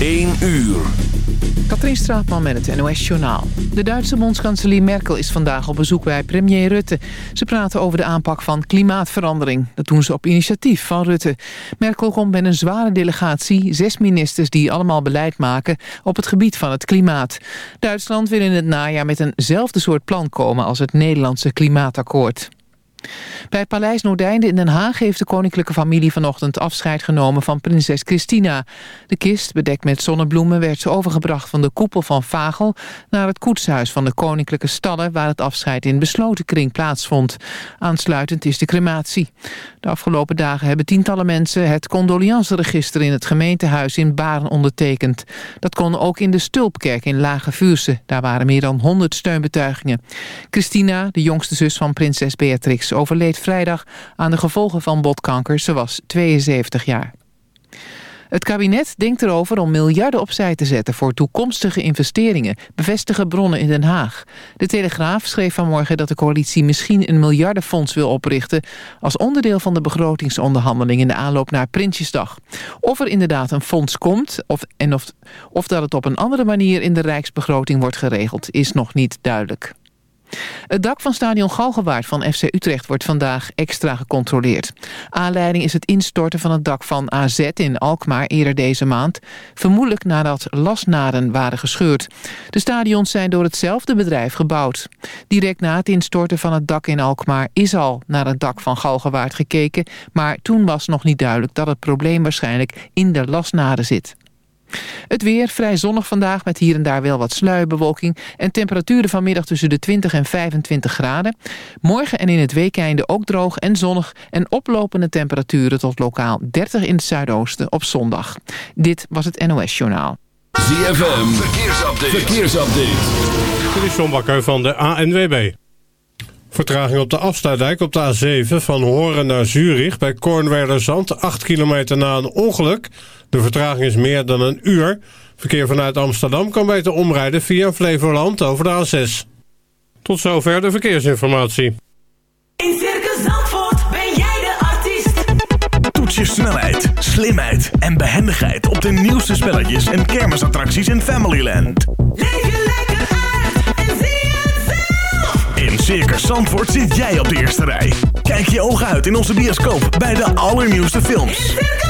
1 uur. Katrien Straatman met het NOS-journaal. De Duitse bondskanselier Merkel is vandaag op bezoek bij premier Rutte. Ze praten over de aanpak van klimaatverandering. Dat doen ze op initiatief van Rutte. Merkel komt met een zware delegatie, zes ministers die allemaal beleid maken op het gebied van het klimaat. Duitsland wil in het najaar met eenzelfde soort plan komen als het Nederlandse klimaatakkoord. Bij Paleis Noordeinde in Den Haag heeft de koninklijke familie vanochtend afscheid genomen van prinses Christina. De kist, bedekt met zonnebloemen, werd overgebracht van de koepel van Vagel naar het koetshuis van de koninklijke stallen waar het afscheid in besloten kring plaatsvond. Aansluitend is de crematie. De afgelopen dagen hebben tientallen mensen het condolianceregister in het gemeentehuis in Baren ondertekend. Dat kon ook in de Stulpkerk in Lage Vuurse. Daar waren meer dan 100 steunbetuigingen. Christina, de jongste zus van prinses Beatrix, overleed vrijdag aan de gevolgen van botkanker. Ze was 72 jaar. Het kabinet denkt erover om miljarden opzij te zetten voor toekomstige investeringen, bevestigen bronnen in Den Haag. De Telegraaf schreef vanmorgen dat de coalitie misschien een miljardenfonds wil oprichten als onderdeel van de begrotingsonderhandeling in de aanloop naar Prinsjesdag. Of er inderdaad een fonds komt of, en of, of dat het op een andere manier in de rijksbegroting wordt geregeld is nog niet duidelijk. Het dak van stadion Galgenwaard van FC Utrecht wordt vandaag extra gecontroleerd. Aanleiding is het instorten van het dak van AZ in Alkmaar eerder deze maand. Vermoedelijk nadat lasnaden waren gescheurd. De stadions zijn door hetzelfde bedrijf gebouwd. Direct na het instorten van het dak in Alkmaar is al naar het dak van Galgenwaard gekeken. Maar toen was nog niet duidelijk dat het probleem waarschijnlijk in de lasnaden zit. Het weer vrij zonnig vandaag met hier en daar wel wat sluierbewolking... en temperaturen vanmiddag tussen de 20 en 25 graden. Morgen en in het weekende ook droog en zonnig... en oplopende temperaturen tot lokaal 30 in het zuidoosten op zondag. Dit was het NOS Journaal. ZFM, verkeersupdate. verkeersupdate. Dit is John Bakker van de ANWB. Vertraging op de afsluitdijk op de A7 van Horen naar Zurich bij Kornwerderzand. 8 kilometer na een ongeluk. De vertraging is meer dan een uur. Verkeer vanuit Amsterdam kan beter omrijden via Flevoland over de A6. Tot zover de verkeersinformatie. In Circus Zandvoort ben jij de artiest. Toets je snelheid, slimheid en behendigheid op de nieuwste spelletjes en kermisattracties in Familyland. Leef je lekker uit en zie het zelf. In Circus Zandvoort zit jij op de eerste rij. Kijk je ogen uit in onze bioscoop bij de allernieuwste films. In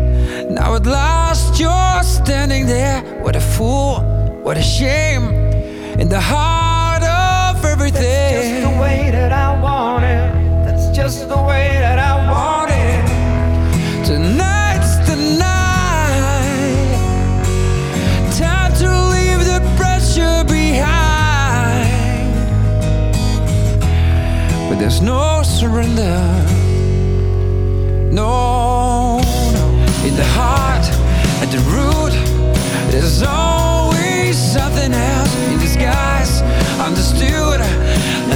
Now at last you're standing there. What a fool, what a shame. In the heart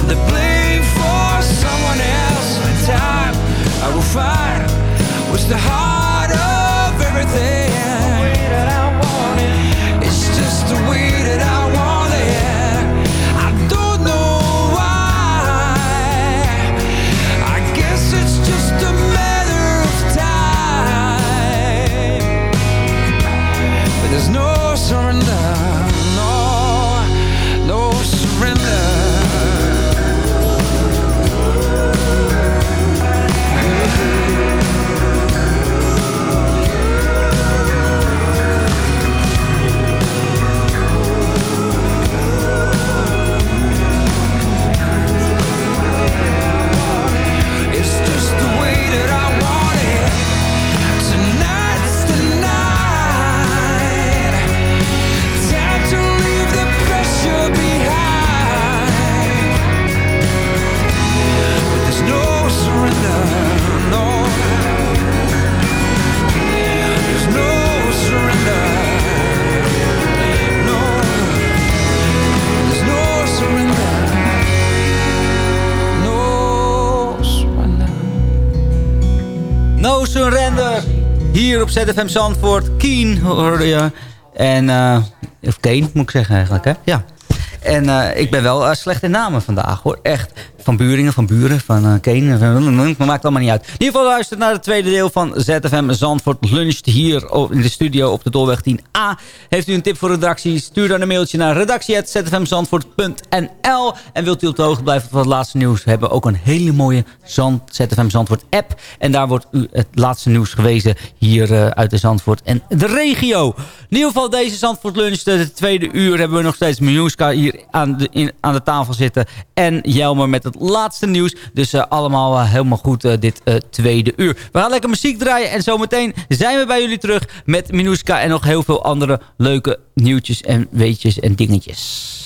the blame for someone else. In time, I will find what's the heart of everything. No Surrender. Hier op ZFM Zandvoort. Keen hoorde je. En, eh of Kane moet ik zeggen eigenlijk, hè? Ja. En eh, ik ben wel eh, slecht in namen vandaag, hoor. Echt. Van Buringen, van Buren, van uh, Kane. Maar maakt allemaal niet uit. In ieder geval luistert naar het tweede deel van ZFM Zandvoort Lunch. Hier in de studio op de Dolweg 10A. Heeft u een tip voor redactie? Stuur dan een mailtje naar redactie.zfmzandvoort.nl En wilt u op de hoogte blijven van het laatste nieuws? We hebben ook een hele mooie Zand, ZFM Zandvoort app. En daar wordt u het laatste nieuws gewezen hier eh, uit de Zandvoort en de regio. In ieder geval deze Zandvoort Lunch, de tweede uur, hebben we nog steeds Miljuska hier aan de, in, aan de tafel zitten. En Jelmer met het laatste nieuws. Dus eh, allemaal eh, helemaal goed eh, dit tweede uur. We gaan lekker muziek draaien en zometeen zijn we bij jullie terug met Minuska en nog heel veel andere leuke nieuwtjes en weetjes en dingetjes.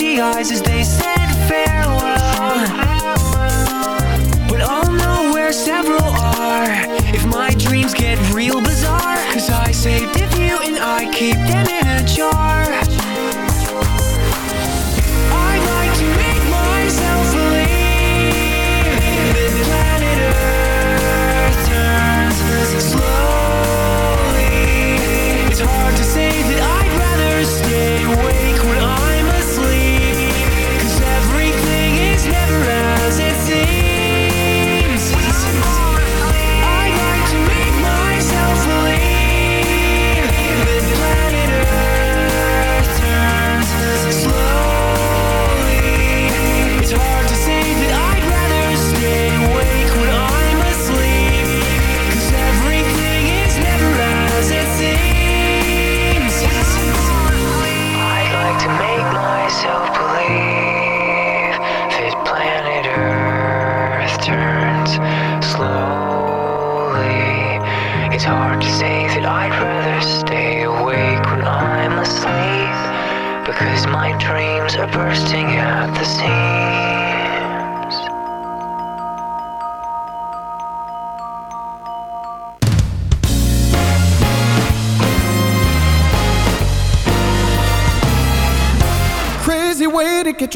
Misty eyes as they saved a few and I keep them in a jar.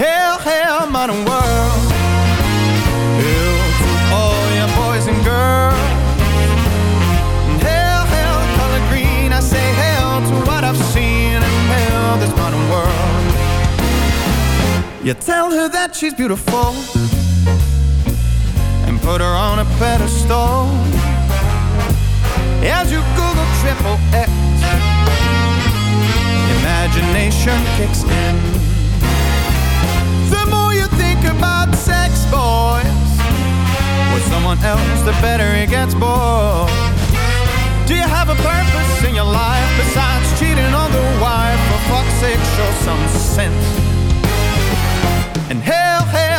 Hell, hell, modern world. Hell to all your boys and girls. Hell, hell, color green. I say hell to what I've seen and hell this modern world. You tell her that she's beautiful and put her on a pedestal. As you Google triple X, imagination kicks in. Else, the better it gets, boy. Do you have a purpose in your life besides cheating on the wife? For fuck's sake, show some sense. And hail, hail,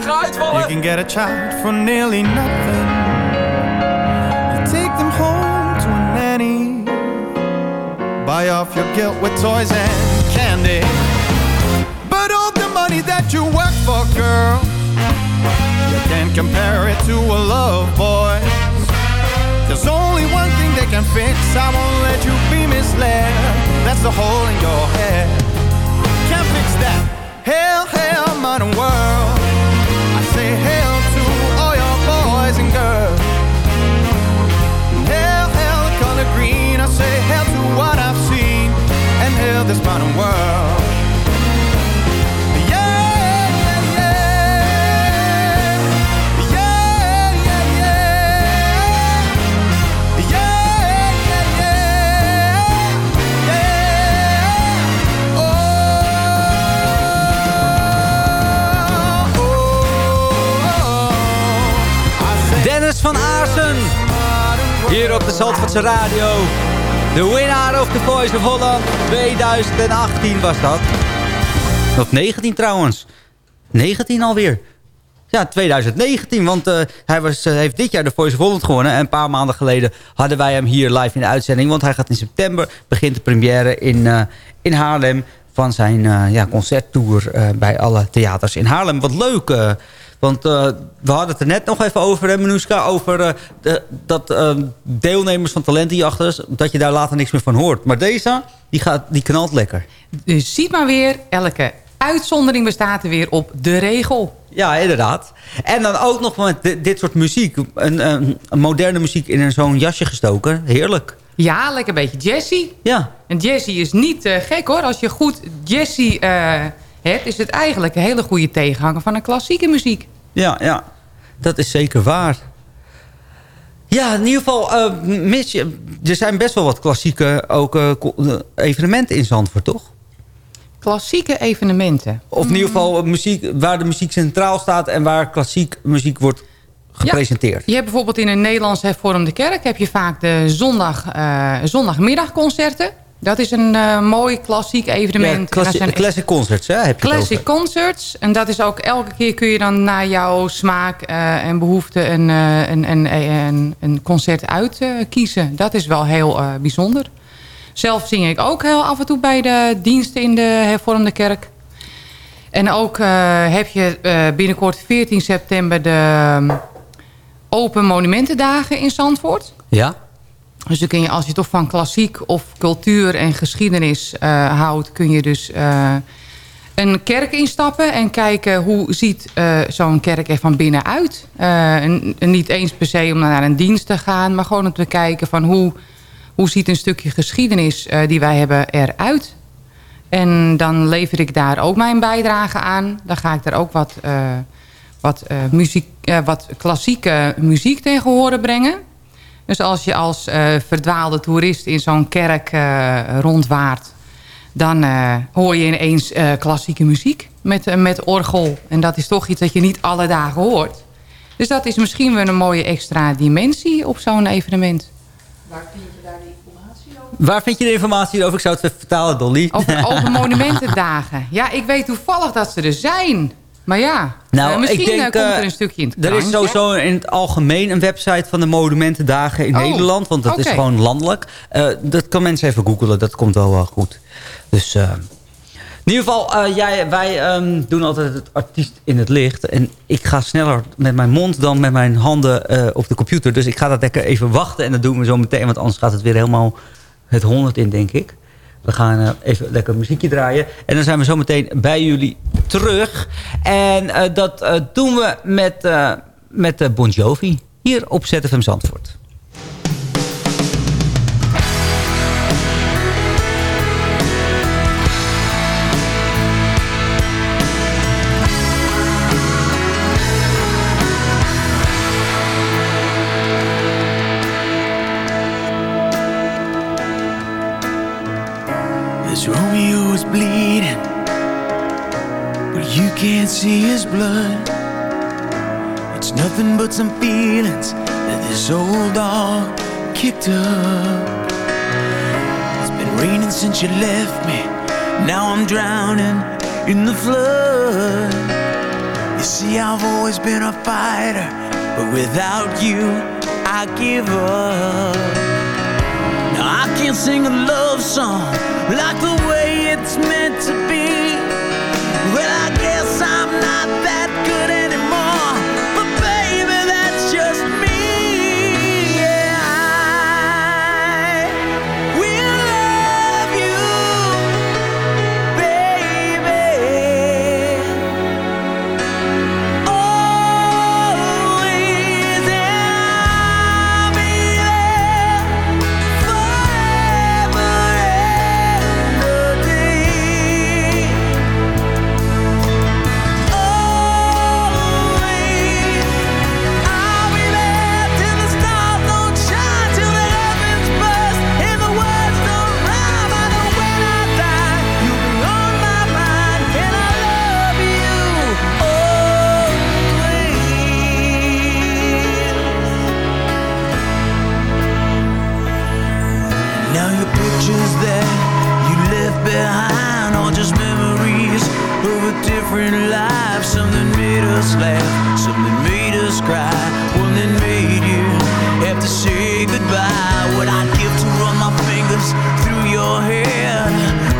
Ik ga uitvallen. You can get a child for nearly nothing. You take them home to a nanny. Buy off your guilt with toys and candy. But all the money that you work for, girl, you can't compare it to a love, boy. There's only one thing they can fix. I won't let you be misled. That's the hole in your head. Can't fix that. Hail, hail, modern world. This world. Dennis van Aarsen. Hier op de Zandvoortse Radio. De winnaar of the Voice of Holland 2018 was dat. Of 19 trouwens. 19 alweer. Ja, 2019, want eh, hij was, eh, heeft dit jaar de Voice of Holland gewonnen. En een paar maanden geleden hadden wij hem hier live in de uitzending. Want hij gaat in september, begint de première in, eh, in Haarlem... van zijn ja, concerttour bij alle theaters in Haarlem. Wat leuk, want eh, we hadden het er net nog even over, hè, Menuska... over eh, de, dat eh, deelnemers van talentenjachters... dat je daar later niks meer van hoort. Maar deze, die, gaat, die knalt lekker. Dus ziet maar weer, elke uitzondering bestaat er weer op de regel. Ja, inderdaad. En dan ook nog met di- dit soort muziek. Een, een, een moderne muziek in een zo'n jasje gestoken. Heerlijk. Ja, lekker beetje jazzy. Ja. En jazzy is niet eh, gek hoor. Als je goed jazzy hebt, is het eigenlijk een hele goede tegenhanger van een klassieke muziek. Ja, ja. Dat is zeker waar. Ja, in ieder geval, mis je, er zijn best wel wat klassieke ook, eh, eh, evenementen in Zandvoort, toch? Klassieke evenementen. Of in ieder geval muziek, waar de muziek centraal staat... en waar klassiek muziek wordt gepresenteerd. Je hebt bijvoorbeeld in een Nederlands hervormde kerk... heb je vaak de zondag, zondagmiddagconcerten. Dat is een eh, mooi klassiek evenement. Ja, zijn classic concerts, hè? Heb je Classic concerts. En dat is ook elke keer kun je dan naar jouw smaak eh, en behoefte een, eh, een, een, een, een concert uitkiezen. dat is wel heel bijzonder. Zelf zing ik ook heel af en toe bij de diensten in de hervormde kerk. En ook heb je binnenkort 14 september de um, Open Monumentendagen in Zandvoort. Ja? Dus kun je, als je toch van klassiek of cultuur en geschiedenis eh, houdt... kun je dus eh, een kerk instappen en kijken hoe ziet eh, zo'n kerk er van binnen uit. En, niet eens per se om naar een dienst te gaan... maar gewoon om te kijken van hoe, hoe ziet een stukje geschiedenis die wij hebben eruit. En dan lever ik daar ook mijn bijdrage aan. Dan ga ik daar ook wat, wat, muziek, wat klassieke muziek tegen horen brengen... Dus als je als eh, verdwaalde toerist in zo'n kerk eh, rondwaart... dan eh, hoor je ineens eh, klassieke muziek met, met orgel. En dat is toch iets dat je niet alle dagen hoort. Dus dat is misschien wel een mooie extra dimensie op zo'n evenement. Waar vind je daar de informatie over? Waar vind je de informatie over? Ik zou het even vertalen, Dolly. Over Open Monumentendagen. Ja, ik weet toevallig dat ze er zijn. Maar ja, Nou, eh, misschien ik denk, eh, komt er eh, een stukje in het Er is sowieso in het algemeen een website van de Monumentendagen in Oh, Nederland. Want dat is gewoon landelijk. Dat kan mensen even googelen. Dat komt wel wel goed. Dus in ieder geval, jij, wij ehm, doen altijd het artiest in het licht. En ik ga sneller met mijn mond dan met mijn handen op de computer. Dus ik ga dat lekker even wachten. En dat doen we zo meteen. Want anders gaat het weer helemaal het honderd in, denk ik. We gaan eh, even lekker muziekje draaien. En dan zijn we zo meteen bij jullie terug. En eh, dat eh, doen we met, met Bon Jovi. Hier op ZFM Zandvoort. This Romeo is bleeding, but you can't see his blood. It's nothing but some feelings that this old dog kicked up. It's been raining since you left me. Now I'm drowning in the flood. You see, I've always been a fighter, but without you, I give up. Now I can't sing a love song like the way it's meant to be. different life. Some that made us laugh Some that made us cry. One that made you have to say goodbye. What I'd give to run my fingers through your hair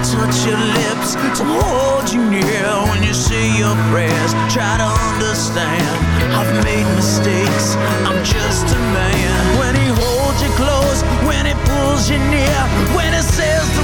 Touch your lips to hold you near. When you say your prayers Try to understand. I've made mistakes I'm just a man. When he holds you close When he pulls you near When he says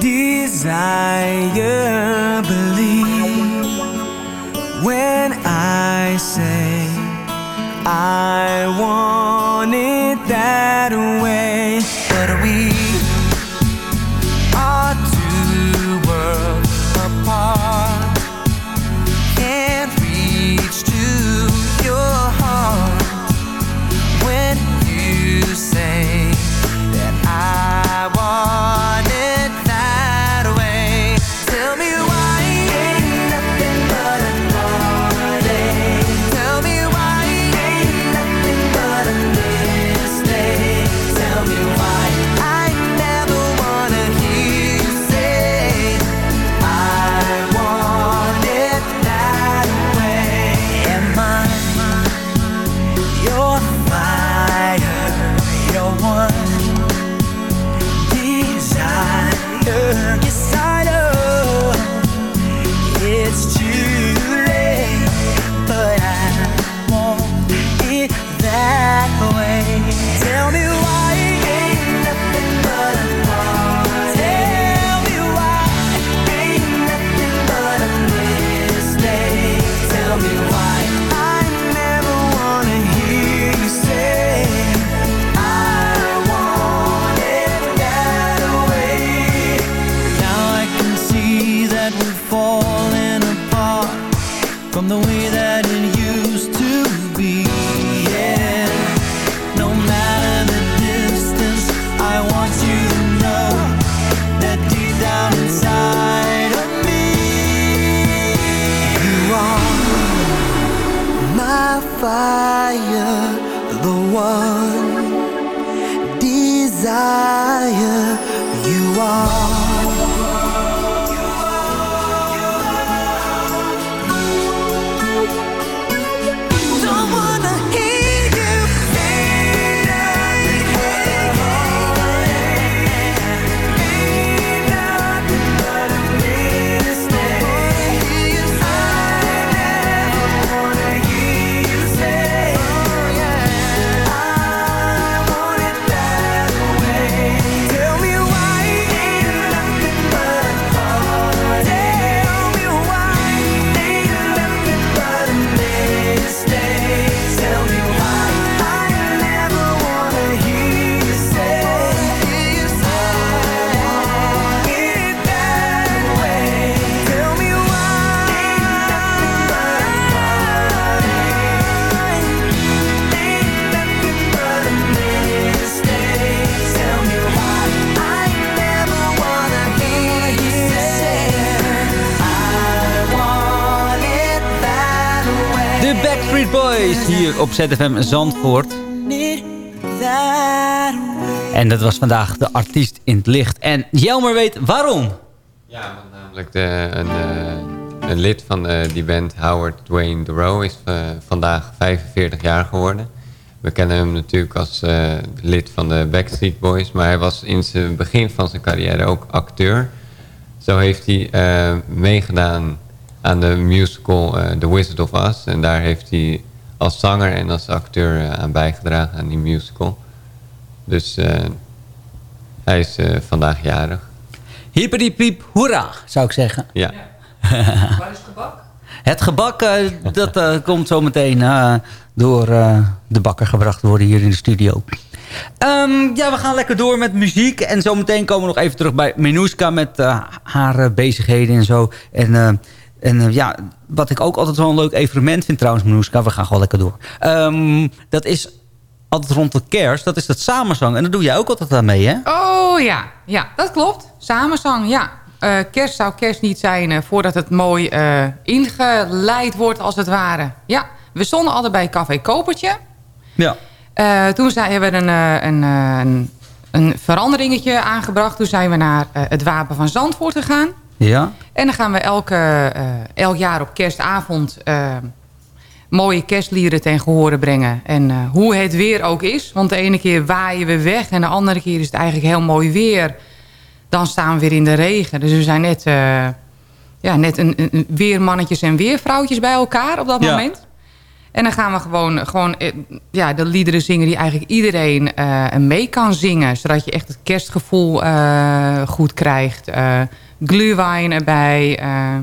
desire believe. When I say I want fire, the one desire. Backstreet Boys hier op ZFM Zandvoort. En dat was vandaag de artiest in het licht. En Jelmer weet waarom. Namelijk de, een, eh, een lid van eh, die band, Howard Dwayne Duro, is eh, vandaag 45 jaar geworden. We kennen hem natuurlijk als lid van de Backstreet Boys, maar hij was in zijn begin van zijn carrière ook acteur. Zo heeft hij meegedaan aan de musical eh, The Wizard of Oz. En daar heeft hij als zanger en als acteur eh, aan bijgedragen aan die musical. Dus eh, hij is vandaag jarig. Hippity hoera, zou ik zeggen. Ja. Waar is het gebak? Het gebak, dat komt zo meteen eh, door eh, de bakker gebracht worden hier in de studio. Ehm, ja, we gaan lekker door met muziek. En zometeen komen we nog even terug bij Minuska met haar bezigheden en zo. En, eh, en eh, ja, wat ik ook altijd wel een leuk evenement vind trouwens, Minuska. We gaan gewoon lekker door. Ehm, dat is altijd rond de kerst. Dat is dat samenzang. En daar doe jij ook altijd aan mee, hè? Oh ja, ja, dat klopt. Samenzang, ja. Eh, kerst zou kerst niet zijn eh, voordat het mooi ingeleid wordt als het ware. Ja, we stonden altijd bij Café Kopertje. Ja. Toen zijn, hebben we een, een, een, een veranderingetje aangebracht. Toen zijn we naar het Wapen van Zandvoort gegaan. Ja. En dan gaan we elke, eh, elk jaar op kerstavond eh, mooie kerstliederen ten gehore brengen. En eh, hoe het weer ook is. Want de ene keer waaien we weg en de andere keer is het eigenlijk heel mooi weer. Dan staan we weer in de regen. Dus we zijn net, ja, net een, een weermannetjes en weervrouwtjes bij elkaar op dat Ja. moment. En dan gaan we gewoon, gewoon ja, de liederen zingen die eigenlijk iedereen mee kan zingen. Zodat je echt het kerstgevoel goed krijgt. Glühwein erbij. eh,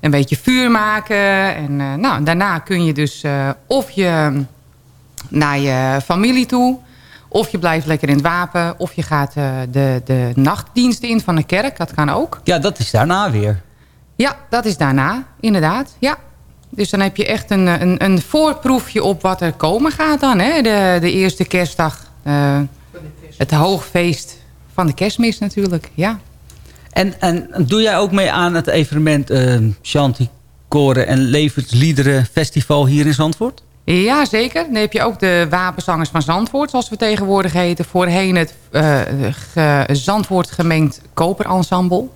een beetje vuur maken. En eh, nou, daarna kun je dus eh, of je naar je familie toe... of je blijft lekker in het wapen... of je gaat eh, de, de nachtdiensten in van de kerk. Dat kan ook. Ja, dat is daarna weer. Ja, dat is daarna, inderdaad. Ja. Dus dan heb je echt een, een, een voorproefje op wat er komen gaat dan. Hè? De, de eerste kerstdag. eh, het hoogfeest van de kerstmis natuurlijk, ja. En, en doe jij ook mee aan het evenement eh Shanti Koren en Levensliederen Festival hier in Zandvoort? Ja, zeker. Dan heb je ook de Wapenzangers van Zandvoort, zoals we tegenwoordig heten. Voorheen het eh, Zandvoort gemengd koperensemble.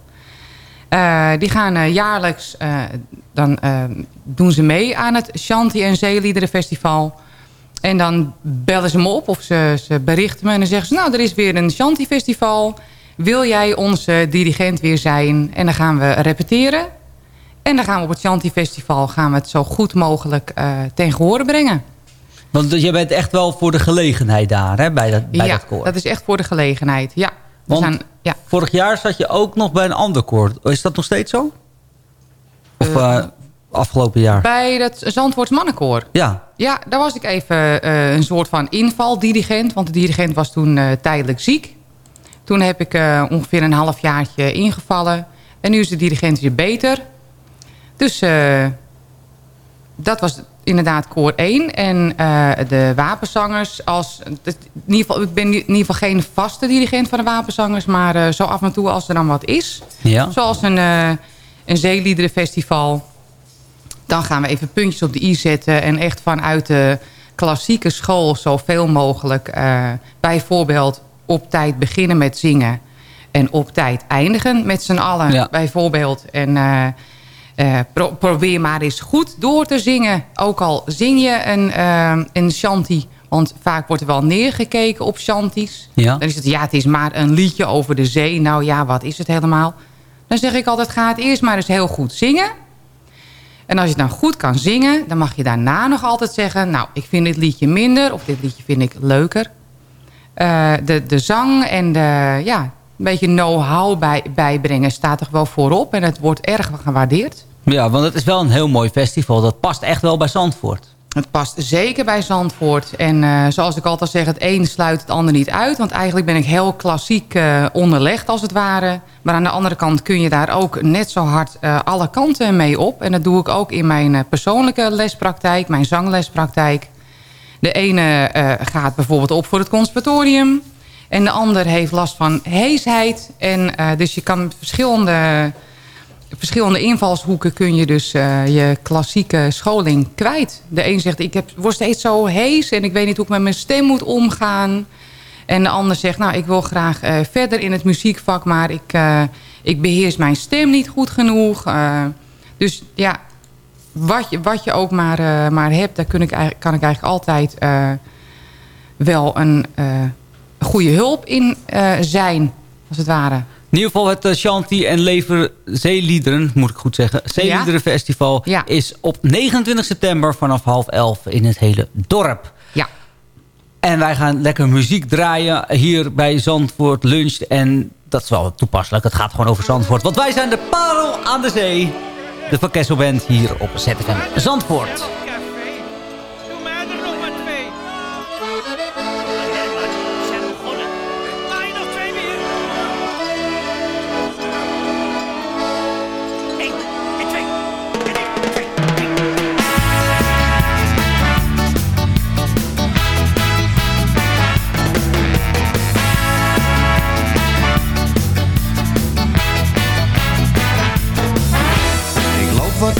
Eh, die gaan eh, jaarlijks, eh, dan eh, doen ze mee aan het Shanti en Zeeliederen Festival. En dan bellen ze me op of ze, ze berichten me en dan zeggen ze... nou, er is weer een Shanti Festival. Wil jij onze dirigent weer zijn? En dan gaan we repeteren. En dan gaan we op het Shanti Festival gaan we het zo goed mogelijk eh ten gehore brengen. Want je bent echt wel voor de gelegenheid daar, hè, bij dat, bij ja, dat koor. dat is echt voor de gelegenheid. Ja. Want zijn, ja. vorig jaar zat je ook nog bij een ander koor. Is dat nog steeds zo? Of eh, afgelopen jaar? Bij het Zandvoorts Mannenkoor. Ja. Ja, daar was ik even eh, een soort van invaldirigent. Want de dirigent was toen eh, tijdelijk ziek. Toen heb ik eh, ongeveer een halfjaartje ingevallen. En nu is de dirigent weer beter. Dus eh, dat was inderdaad koor 1. En eh, de wapenzangers als... In ieder geval, ik ben in ieder geval geen vaste dirigent van de wapenzangers. Maar zo af en toe als er dan wat is. Ja. Zoals een, een zeeliederenfestival. Dan gaan we even puntjes op de i zetten. En echt vanuit de klassieke school zoveel mogelijk... bijvoorbeeld op tijd beginnen met zingen... en op tijd eindigen met z'n allen, Ja. bijvoorbeeld. En eh, eh, pro- probeer maar eens goed door te zingen. Ook al zing je een, eh, een shanty... Want vaak wordt er wel neergekeken op shanties. Ja. Dan is het, ja, het is maar een liedje over de zee. Nou ja, wat is het helemaal? Dan zeg ik altijd, ga het eerst maar eens heel goed zingen. En als je dan goed kan zingen, dan mag je daarna nog altijd zeggen... nou, ik vind dit liedje minder of dit liedje vind ik leuker. Eh, de, de zang en de, ja, een beetje know-how bij, bijbrengen staat er wel voorop. En het wordt erg gewaardeerd. Ja, want het is wel een heel mooi festival. Dat past echt wel bij Zandvoort. Het past zeker bij Zandvoort. En eh, zoals ik altijd zeg, het een sluit het ander niet uit. Want eigenlijk ben ik heel klassiek eh, onderlegd als het ware. Maar aan de andere kant kun je daar ook net zo hard alle kanten mee op. En dat doe ik ook in mijn persoonlijke lespraktijk, mijn zanglespraktijk. De ene eh, gaat bijvoorbeeld op voor het conservatorium. En de ander heeft last van heesheid. En eh, dus je kan verschillende verschillende invalshoeken kun je dus eh, je klassieke scholing kwijt. De een zegt, ik heb, word steeds zo hees en ik weet niet hoe ik met mijn stem moet omgaan. En de ander zegt, nou, ik wil graag verder in het muziekvak... maar ik, ik beheers mijn stem niet goed genoeg. Dus ja, wat je, wat je ook maar, eh, maar hebt... daar kun ik, kan ik eigenlijk altijd eh, wel een eh, goede hulp in zijn, als het ware. In ieder geval het Shanti en Lever Zeeliederen, moet ik goed zeggen. Zeeliederen Festival is op 29 september vanaf half elf in het hele dorp. Ja. En wij gaan lekker muziek draaien hier bij Zandvoort Lunch. En dat is wel toepasselijk. Het gaat gewoon over Zandvoort. Want wij zijn de parel aan de zee. De Van hier op ZFM Zandvoort.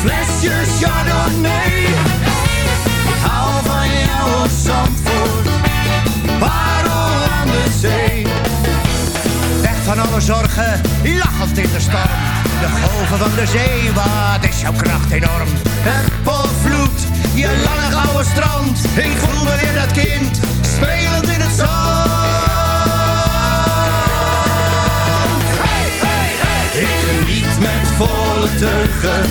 flesje chardonnay. Ik hou van jou op Zandvoort. Parel aan de zee. Weg van alle zorgen, lachend in de storm. De golven van de zee, wat is jouw kracht enorm. Het potvloed, je lange gouden strand. Ik voel me weer dat kind, spelend in het zand. Hey, hey, hey. Ik geniet met volle teugen,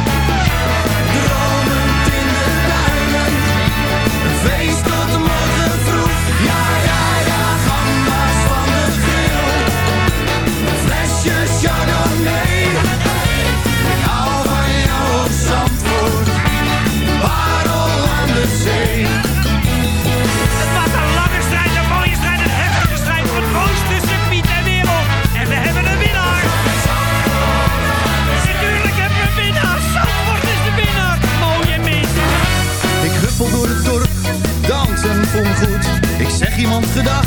zeg iemand gedag.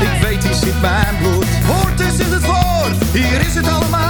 Ik weet, die zit mijn bloed. Hoort eens in het woord, hier is het allemaal.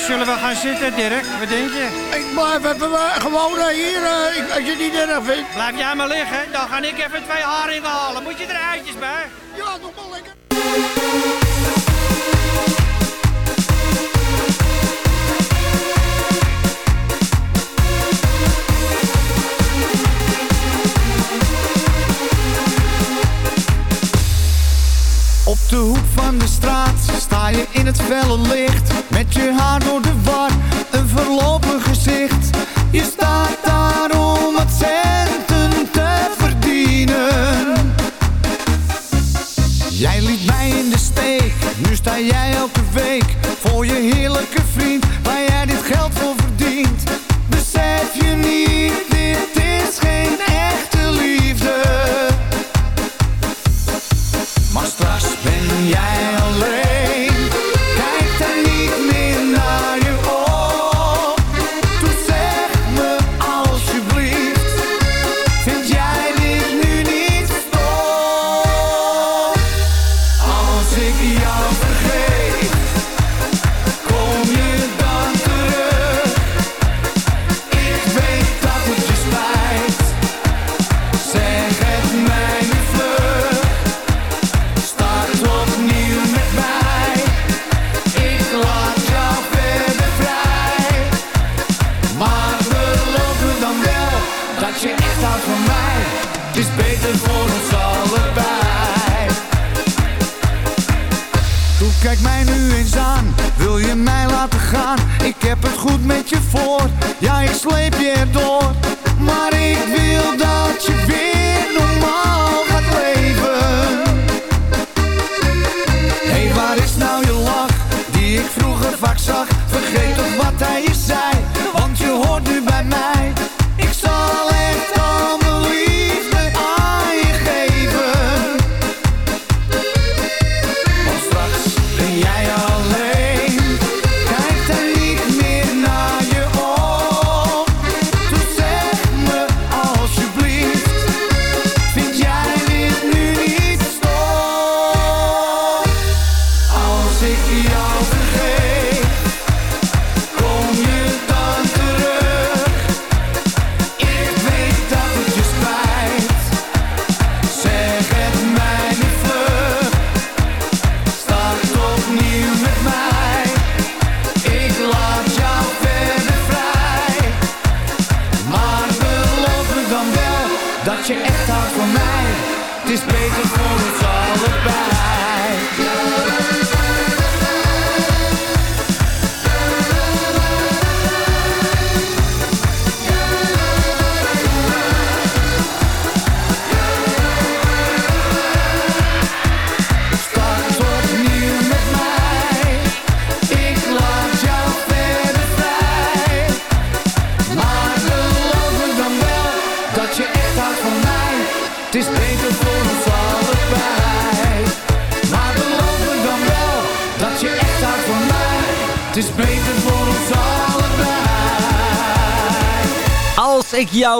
Zullen we gaan zitten, Dirk? Wat denk je? Ik blijf even eh, gewoon eh, hier, eh, als je het niet erg vindt. Blijf jij maar liggen, dan ga ik even twee haringen halen. Moet je er eitjes bij? Ja, doe maar lekker. Op de hoek van de straat sta je in het felle licht Met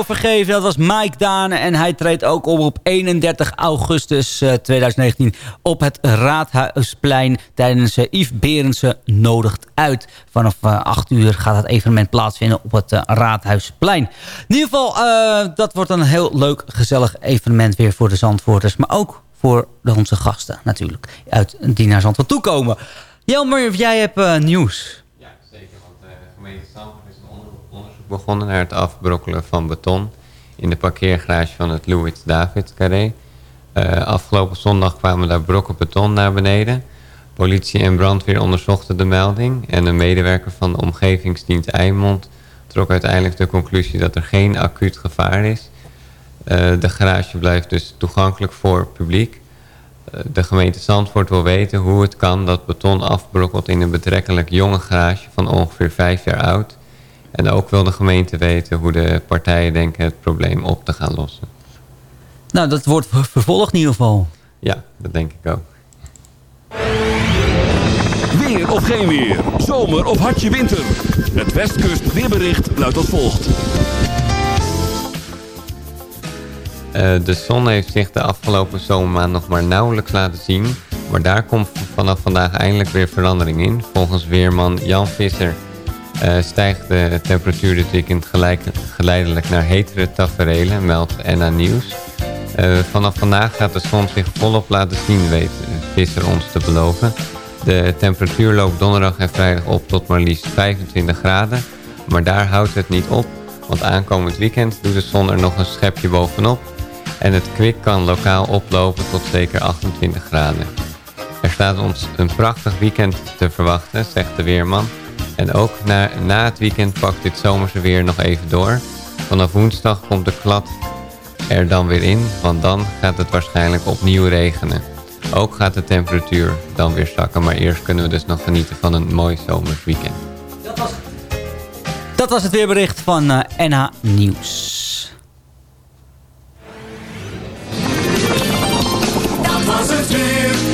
jou vergeef, dat was Mike Dane. En hij treedt ook op op 31 augustus eh, 2019 op het Raadhuisplein tijdens uh, Yves Berendsen nodigt uit. Vanaf uh, 8 uur gaat het evenement plaatsvinden op het Raadhuisplein. In ieder geval, dat wordt een heel leuk, gezellig evenement weer voor de Zandvoorters. Maar ook voor de, onze gasten natuurlijk, uit, die naar Zandvoort toekomen. Jelmer, jij hebt nieuws. Ja, zeker. Want de gemeente Zandvoort begonnen naar het afbrokkelen van beton in de parkeergarage van het Louis David carré. Uh, afgelopen zondag kwamen daar brokken beton naar beneden. Politie en brandweer onderzochten de melding en een medewerker van de omgevingsdienst Eimond trok uiteindelijk de conclusie dat er geen acuut gevaar is. Uh, de garage blijft dus toegankelijk voor het publiek. Uh, de gemeente Zandvoort wil weten hoe het kan dat beton afbrokkelt in een betrekkelijk jonge garage van ongeveer vijf jaar oud. En ook wil de gemeente weten hoe de partijen denken het probleem op te gaan lossen. Nou, dat wordt ver- vervolgd in ieder geval. Ja, dat denk ik ook. Weer of geen weer. Zomer of hartje winter. Het Westkust weerbericht luidt als volgt. Eh, de zon heeft zich de afgelopen zomermaand nog maar nauwelijks laten zien. Maar daar komt vanaf vandaag eindelijk weer verandering in. Volgens weerman Jan Visser stijgt de temperatuur dit weekend gelijk, geleidelijk naar hetere taferelen, meldt NA Nieuws. Eh, vanaf vandaag gaat de zon zich volop laten zien, weet Visser ons te beloven. De temperatuur loopt donderdag en vrijdag op tot maar liefst 25 graden. Maar daar houdt het niet op, want aankomend weekend doet de zon er nog een schepje bovenop. En het kwik kan lokaal oplopen tot zeker 28 graden. Er staat ons een prachtig weekend te verwachten, zegt de weerman. En ook na, na het weekend pakt dit zomerse weer nog even door. Vanaf woensdag komt de klad er dan weer in, want dan gaat het waarschijnlijk opnieuw regenen. Ook gaat de temperatuur dan weer zakken, maar eerst kunnen we dus nog genieten van een mooi zomers weekend. Dat was het weerbericht van eh NH Nieuws. Dat was het weer.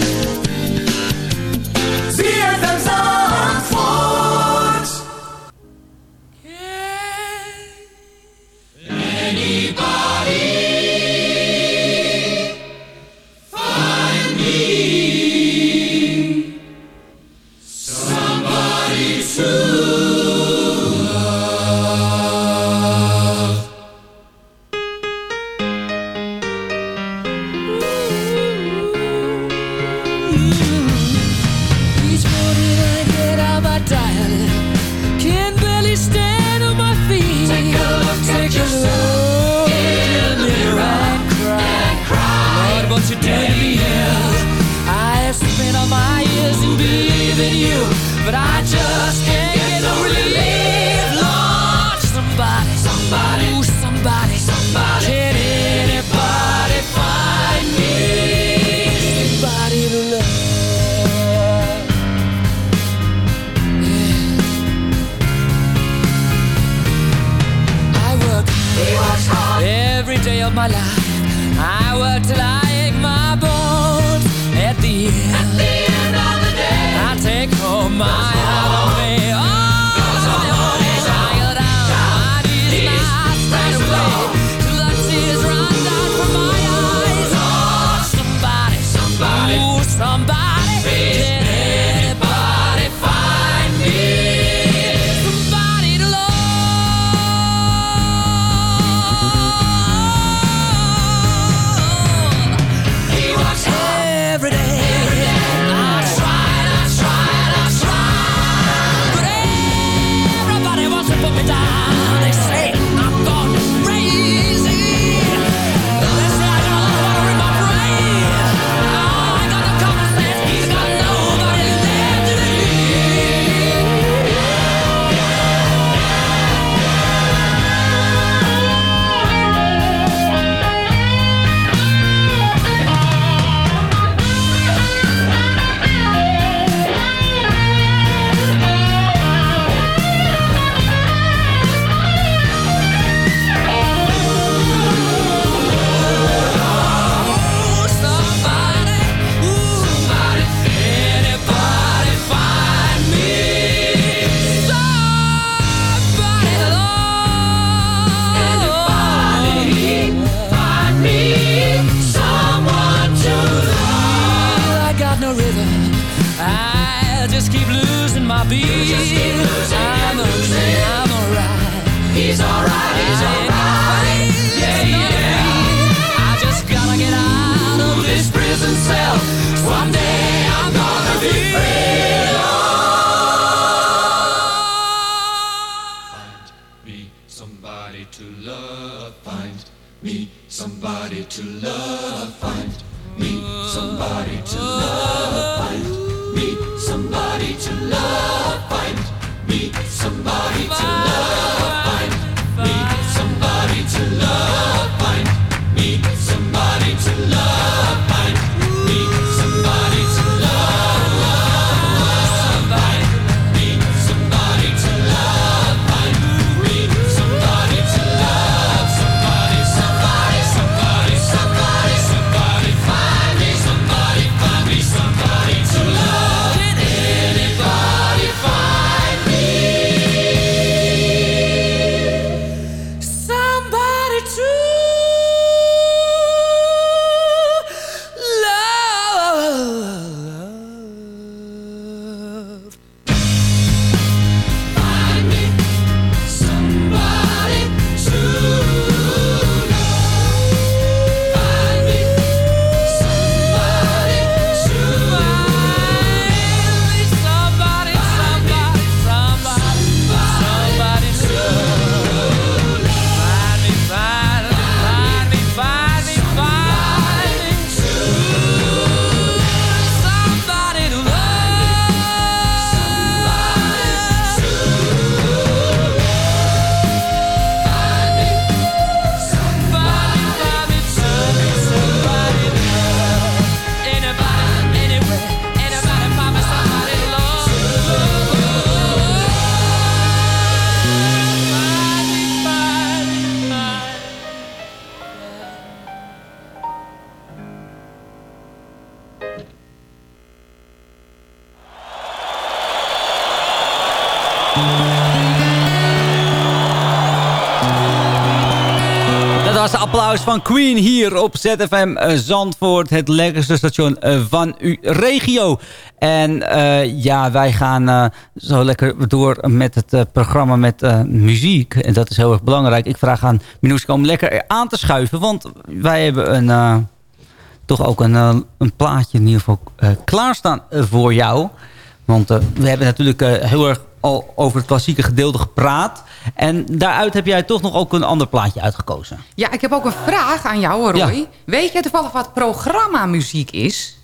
Van Queen hier op ZFM eh, Zandvoort. Het lekkerste station eh, van uw regio. En eh, ja, wij gaan zo lekker door met het programma met muziek. En dat is heel erg belangrijk. Ik vraag aan Minouska om lekker aan te schuiven. Want wij hebben een, toch ook een, een plaatje in ieder geval klaarstaan voor jou. Want we hebben natuurlijk heel erg al over het klassieke gedeelte gepraat. En daaruit heb jij toch nog ook een ander plaatje uitgekozen. Ja, ik heb ook een vraag aan jou, Roy. Ja. Weet je toevallig wat programmamuziek is?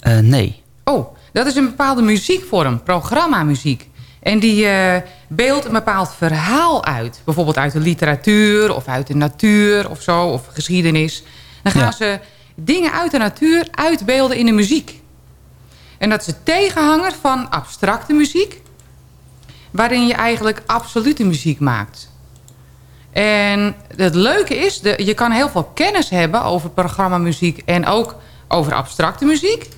Eh, nee. Oh, dat is een bepaalde muziekvorm, programmamuziek. En die eh, beeldt een bepaald verhaal uit. Bijvoorbeeld uit de literatuur of uit de natuur of zo, of geschiedenis. Dan gaan Ja. ze dingen uit de natuur uitbeelden in de muziek. En dat is de tegenhanger van abstracte muziek... waarin je eigenlijk absolute muziek maakt. En het leuke is, de, je kan heel veel kennis hebben over programmamuziek... en ook over abstracte muziek.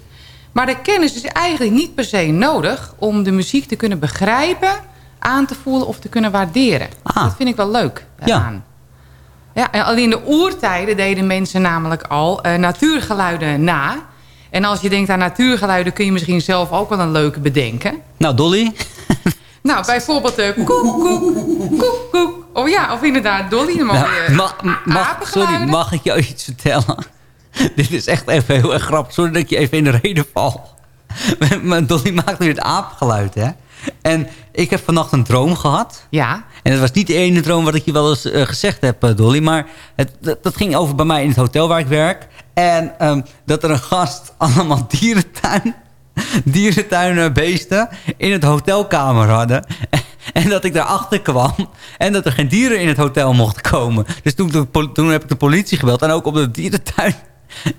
Maar de kennis is eigenlijk niet per se nodig... om de muziek te kunnen begrijpen, aan te voelen of te kunnen waarderen. Dat vind ik wel leuk aan. Ja, en al in de oertijden deden mensen namelijk al eh, natuurgeluiden na. En als je denkt aan natuurgeluiden... kun je misschien zelf ook wel een leuke bedenken. Nou, Dolly. Nou, bijvoorbeeld de koek, koek, koek, koek. Oh ja, of inderdaad Dolly. Een Nou, mooie mag, mag, sorry, mag ik jou iets vertellen? Dit is echt even heel erg grappig. Sorry dat ik je even in de reden val. Maar Dolly maakt nu het aapgeluid, hè? En ik heb vannacht een droom gehad. Ja. En het was niet de ene droom wat ik je wel eens eh, gezegd heb, eh, Dolly. Maar het, dat, dat ging over bij mij in het hotel waar ik werk. En ehm, dat er een gast allemaal dierentuin, dierentuinbeesten in het hotelkamer hadden. En dat ik daarachter kwam. En dat er geen dieren in het hotel mochten komen. Dus toen, toen heb ik de politie gebeld. En ook op de dierentuin.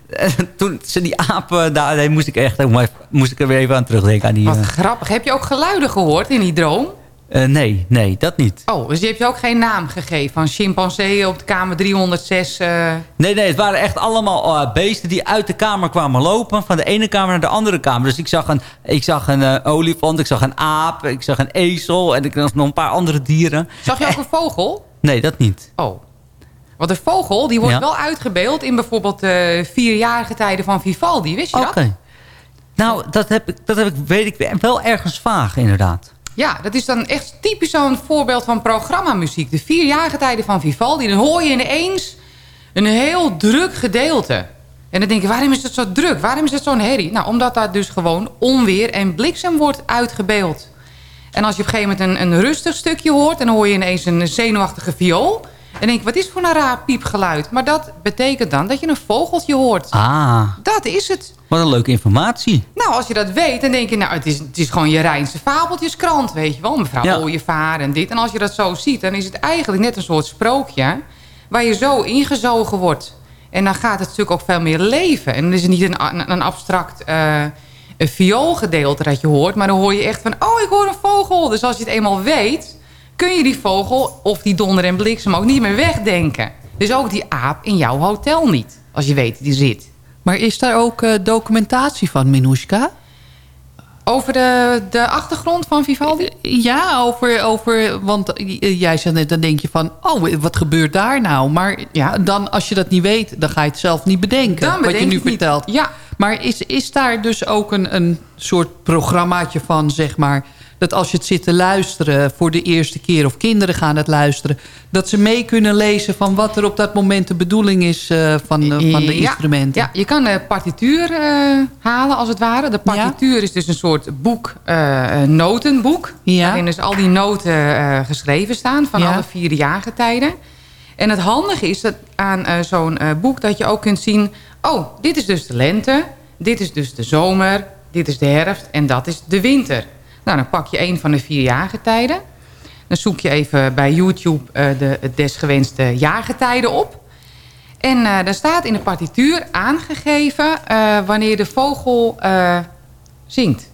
En toen ze die apen daar deed, moest ik echt moest ik er weer even aan terugdenken. Aan die, Wat eh, grappig. Heb je ook geluiden gehoord in die droom? eh, nee, nee, dat niet. Oh, dus je hebt je ook geen naam gegeven van chimpansee op de kamer 306. eh. Nee, nee, het waren echt allemaal eh, beesten die uit de kamer kwamen lopen. Van de ene kamer naar de andere kamer. Dus ik zag een, ik zag een eh, olifant, ik zag een aap, ik zag een ezel en ik zag nog een paar andere dieren. Zag je ook een vogel? Nee, dat niet. Oh. Want een vogel die wordt Ja. wel uitgebeeld in bijvoorbeeld eh vierjarige tijden van Vivaldi. Wist je Oké. dat? Nou, dat, heb ik, dat heb ik, weet ik wel ergens vaag, inderdaad. Ja, dat is dan echt typisch zo'n voorbeeld van programmamuziek. De vierjarige tijden van Vivaldi. Dan hoor je ineens een heel druk gedeelte. En dan denk je, waarom is het zo druk? Waarom is het zo'n herrie? Nou, omdat daar dus gewoon onweer en bliksem wordt uitgebeeld. En als je op een gegeven moment een, een rustig stukje hoort... dan hoor je ineens een zenuwachtige viool. En denk je, wat is voor een raar piepgeluid? Maar dat betekent dan dat je een vogeltje hoort. Ah, Dat is het. wat een leuke informatie. Nou, als je dat weet, dan denk je... nou, het is, het is gewoon je Rijnse fabeltjeskrant, weet je wel. Mevrouw Ja. Ooievaar en dit. En als je dat zo ziet, dan is het eigenlijk net een soort sprookje... waar je zo ingezogen wordt. En dan gaat het stuk ook veel meer leven. En dan is het niet een, een, een abstract een vioolgedeelte dat je hoort... maar dan hoor je echt van, oh, ik hoor een vogel. Dus als je het eenmaal weet, kun je die vogel... of die donder en bliksem ook niet meer wegdenken. Dus ook die aap in jouw hotel niet, als je weet die zit. Maar is daar ook eh, documentatie van, Minushka? Over de, de achtergrond van Vivaldi? Ja, over, over want eh, jij zei net, dan denk je van, oh, wat gebeurt daar nou? Maar dan, als je dat niet weet, dan ga je het zelf niet bedenken. Dan wat je nu vertelt. Ja. Maar is, is daar dus ook een, een soort programmaatje van, zeg maar... dat als je het zit te luisteren voor de eerste keer... of kinderen gaan het luisteren... dat ze mee kunnen lezen van wat er op dat moment de bedoeling is eh, van, de, van de Ja, instrumenten? Ja, je kan de partituur eh, halen als het ware. De partituur is dus een soort boek, eh, een notenboek. Waarin dus al die noten geschreven staan van alle vier jaargetijden. En het handige is dat aan zo'n boek dat je ook kunt zien... oh, dit is dus de lente, dit is dus de zomer, dit is de herfst en dat is de winter. Nou, dan pak je een van de vier jaargetijden. Dan zoek je even bij YouTube eh, de het desgewenste jaargetijden op. En eh daar staat in de partituur aangegeven eh, wanneer de vogel eh, zingt.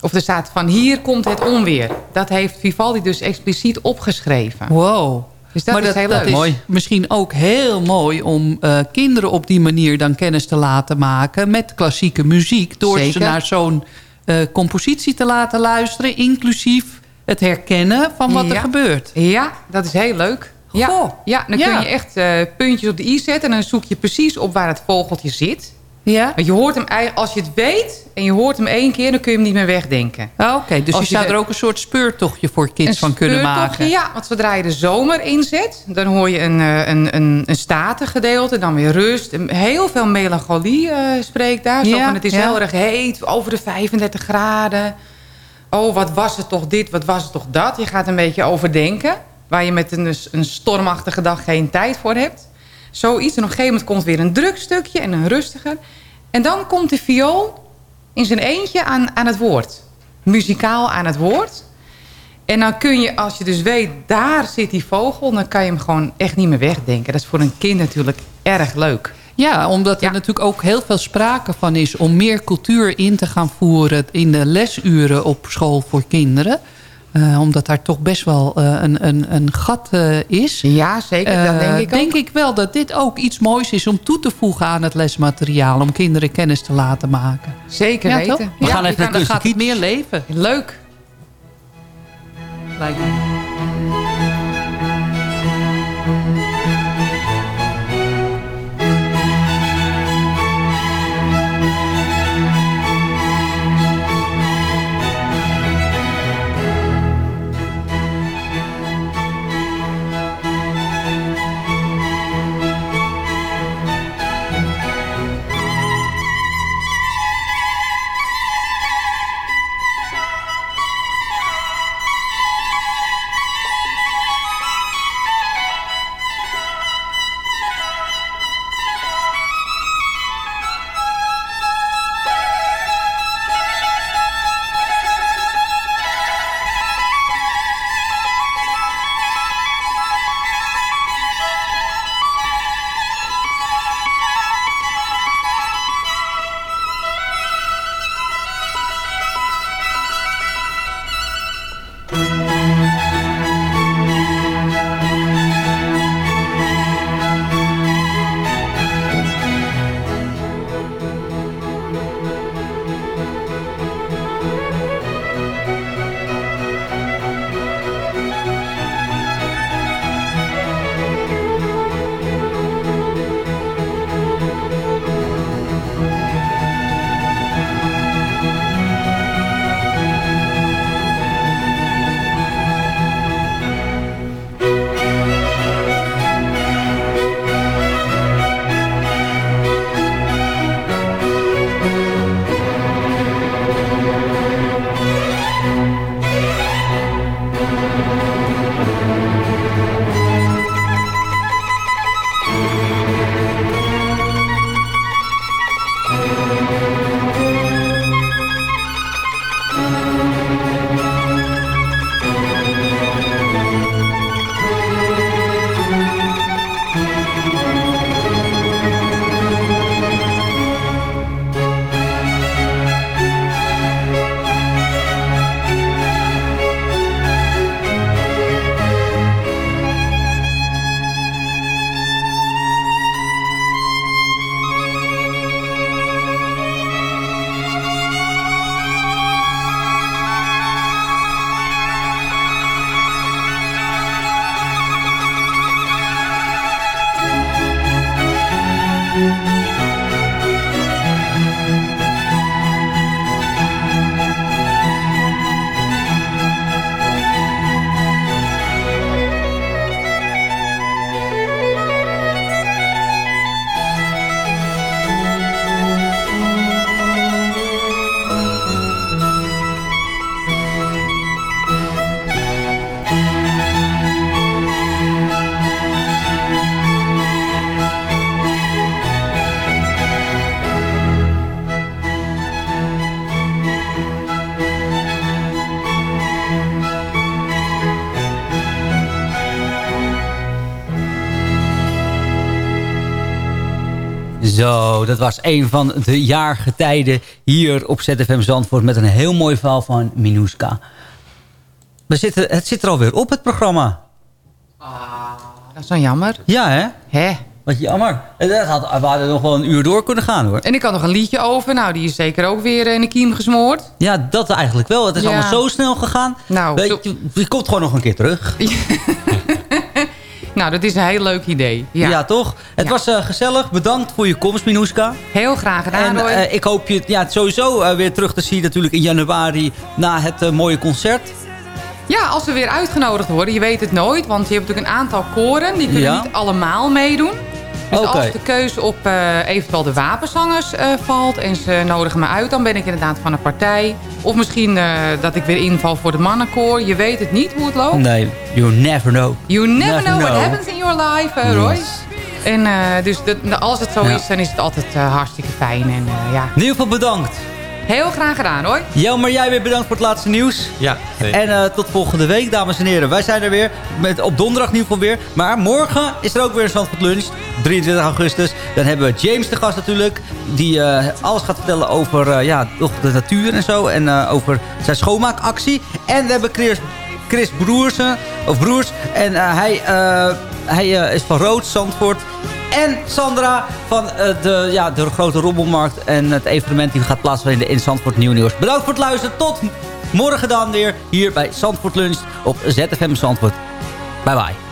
Of er staat van hier komt het onweer. Dat heeft Vivaldi dus expliciet opgeschreven. Wow. Dus dat maar is dat, heel dat leuk. is misschien ook heel mooi om eh, kinderen op die manier dan kennis te laten maken met klassieke muziek. Door ze naar zo'n eh, compositie te laten luisteren, inclusief het herkennen van wat er gebeurt. Ja, dat is heel leuk. Ja, ja dan kun je echt eh, puntjes op de i zetten... en dan zoek je precies op waar het vogeltje zit. Ja. Want je hoort hem, als je het weet en je hoort hem één keer... dan kun je hem niet meer wegdenken. Ah, Oké, dus Als je zou er ook een soort speurtochtje voor kids van kunnen maken. Ja, want zodra je de zomer inzet... dan hoor je een, eh, een, een, een statig gedeelte, dan weer rust. Heel veel melancholie eh, spreekt daar. Zo Ja, van, het is ja. heel erg heet, over de 35 graden. Oh, wat was het toch dit, wat was het toch dat? Je gaat een beetje overdenken... waar je met een, een stormachtige dag geen tijd voor hebt. Zoiets. En op een gegeven moment komt weer een druk stukje en een rustiger. En dan komt de viool in zijn eentje aan, aan het woord. Muzikaal aan het woord. En dan kun je, als je dus weet, daar zit die vogel... dan kan je hem gewoon echt niet meer wegdenken. Dat is voor een kind natuurlijk erg leuk. Ja, omdat er natuurlijk ook heel veel sprake van is... om meer cultuur in te gaan voeren in de lesuren op school voor kinderen. Eh, omdat daar toch best wel eh, een, een, een gat eh, is. Ja, zeker. dat denk ik ook. denk ik wel dat dit ook iets moois is om toe te voegen aan het lesmateriaal. Om kinderen kennis te laten maken. Zeker Ja, weten. toch? We gaan even naar dan gaat het meer leven. Leuk. Lijkt me. Was een van de jaargetijden hier op ZFM Zandvoort... met een heel mooi verhaal van Minuska. We zitten, het zit er alweer op, het programma. Dat is dan jammer. Ja, hè? Hè? Wat jammer. Dat had, we hadden nog wel een uur door kunnen gaan, hoor. En ik had nog een liedje over. Nou, die is zeker ook weer in de kiem gesmoord. Ja, dat eigenlijk wel. Het is Ja. allemaal zo snel gegaan. Nou, Weet je, je komt gewoon nog een keer terug. Nou, dat is een heel leuk idee. Ja, Ja, toch? Het was eh, gezellig. Bedankt voor je komst, Minouska. Heel graag gedaan, En eh, ik hoop je ja, sowieso eh, weer terug te zien natuurlijk in januari na het mooie concert. Ja, als we weer uitgenodigd worden, je weet het nooit. Want je hebt natuurlijk een aantal koren, die kunnen Ja. niet allemaal meedoen. Dus als de keuze op eh, eventueel de wapenzangers eh, valt en ze nodigen me uit... dan ben ik inderdaad van een partij. Of misschien eh, dat ik weer inval voor de mannenkoor. Je weet het niet hoe het loopt. Nee, you never know. You never, Never know, what know. happens in your life, Roy. Yes. En dus dat, als het zo Ja. is, dan is het altijd hartstikke fijn. En, ja. In ieder geval bedankt. Heel graag gedaan, hoor. Jelmer, jij weer bedankt voor het laatste nieuws. Ja, zeker. En eh, tot volgende week, dames en heren. Wij zijn er weer, met, op donderdag in ieder geval weer. Maar morgen is er ook weer een Zandvoort Lunch. 23 augustus. Dan hebben we James de gast natuurlijk. Die eh, alles gaat vertellen over eh, ja, toch de natuur en zo. En eh, over zijn schoonmaakactie. En we hebben Chris, Chris Broersen, of Broers. En eh, hij, eh, hij eh, is van Rood, Zandvoort. En Sandra van eh, de, ja, de grote rommelmarkt. En het evenement die gaat plaatsvinden in Zandvoort Nieuw Nieuws. Bedankt voor het luisteren. Tot morgen dan weer hier bij Zandvoort Lunch op ZFM Zandvoort. Bye bye.